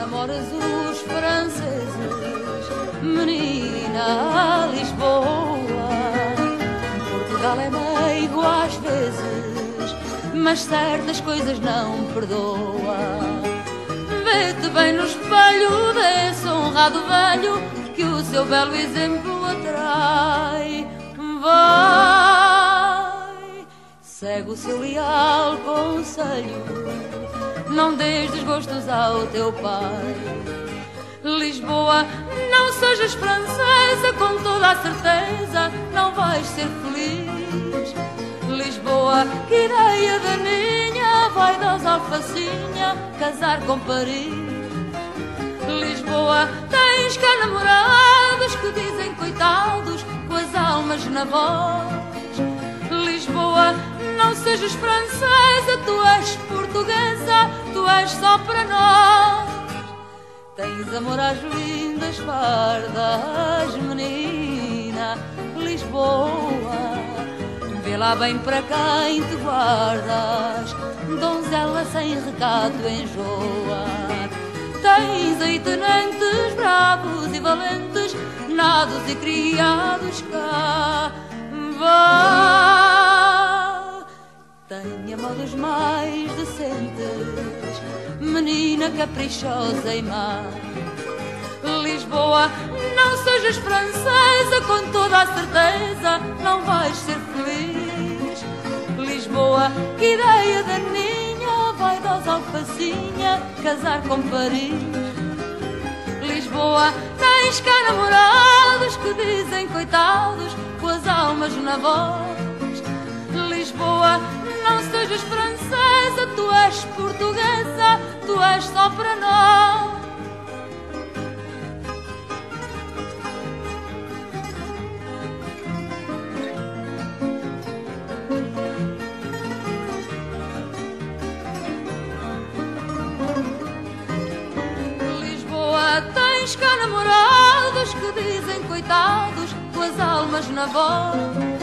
namoras os franceses, menina Lisboa. Portugal é meigo às vezes, mas certas coisas não perdoa. Vê-te bem no espelho desse honrado velho que o seu belo exemplo atrai. Vai, segue o seu leal conselho, não des desgostos ao teu pai. Lisboa, não sejas francesa, com toda a certeza não vais ser feliz. Lisboa, que ideia daninha, vai das alfacinha, casar com Paris. Lisboa, tens cá namorados que dizem coitados, com as almas na voz. Lisboa, não sejas francesa, tu és portuguesa, tu és só para nós. Tens amor às lindas fardas, menina, Lisboa. Vê lá bem para quem te guardas, donzela sem recado enjoa. Tens aí tenentes bravos e valentes, nados e criados cá. Vá, modos mais decentes, menina caprichosa e má. Lisboa, não sejas francesa, com toda a certeza não vais ser feliz. Lisboa, que ideia daninha, vai das alfacinha casar com Paris. Lisboa, tens cá namorados que dizem coitados, com as almas na voz. Lisboa, não sejas francesa, tu és portuguesa, tu és só para nós. Tens cá namorados que dizem coitados, com as almas na voz.